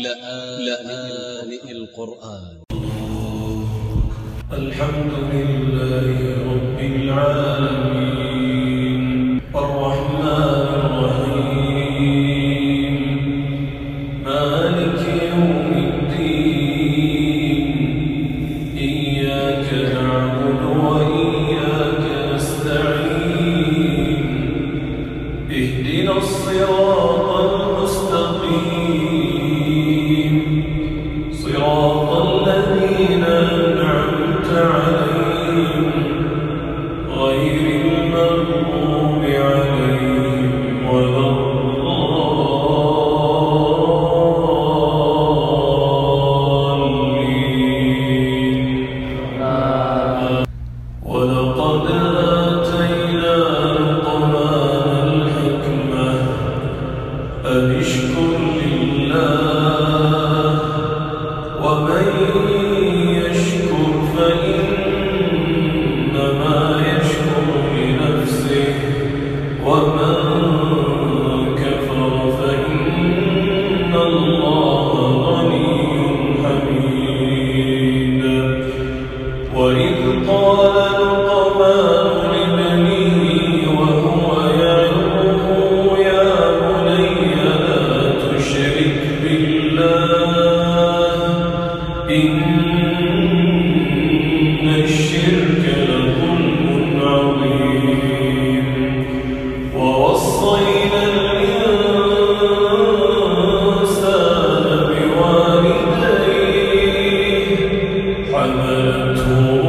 لآن القرآن. الحمد لله رب العالمين. fool.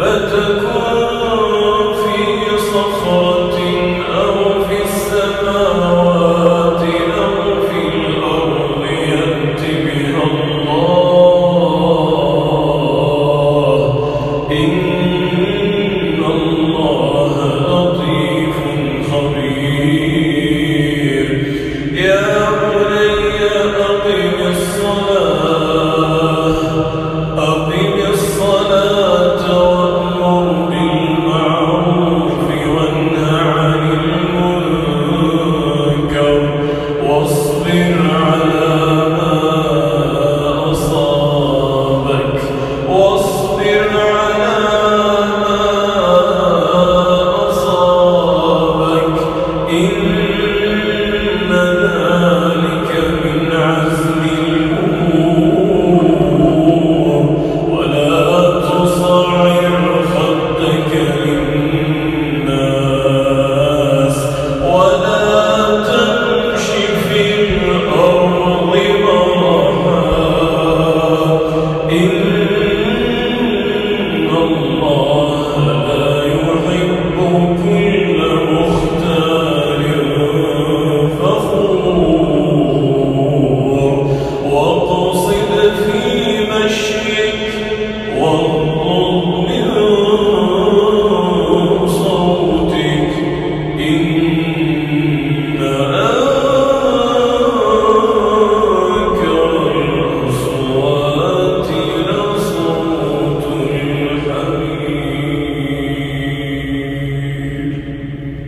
فتكون